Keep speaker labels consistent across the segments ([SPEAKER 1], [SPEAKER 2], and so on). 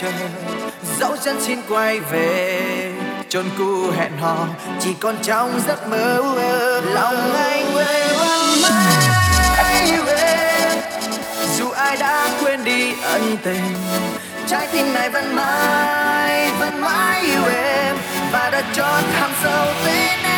[SPEAKER 1] chờ. Dẫu chân xin quay về, chôn cu hẹn hò, chỉ còn trong giấc mơ lòng anh quê hương mãi về. Dù ai đã quên đi ân tình, trái tim này vẫn mãi vẫn mãi yêu em và đã chọn hàng sâu tên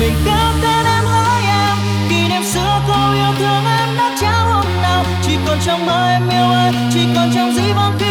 [SPEAKER 1] mình cao tên em hỡi em. Kỷ niệm xưa cô yêu thương em đã trao hôm nào. Chỉ còn trong mơ em yêu anh, chỉ còn trong dĩ vãng kia